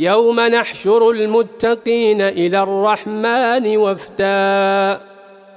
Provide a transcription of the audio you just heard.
يوم نحشر المتقين إلى الرحمن وفداً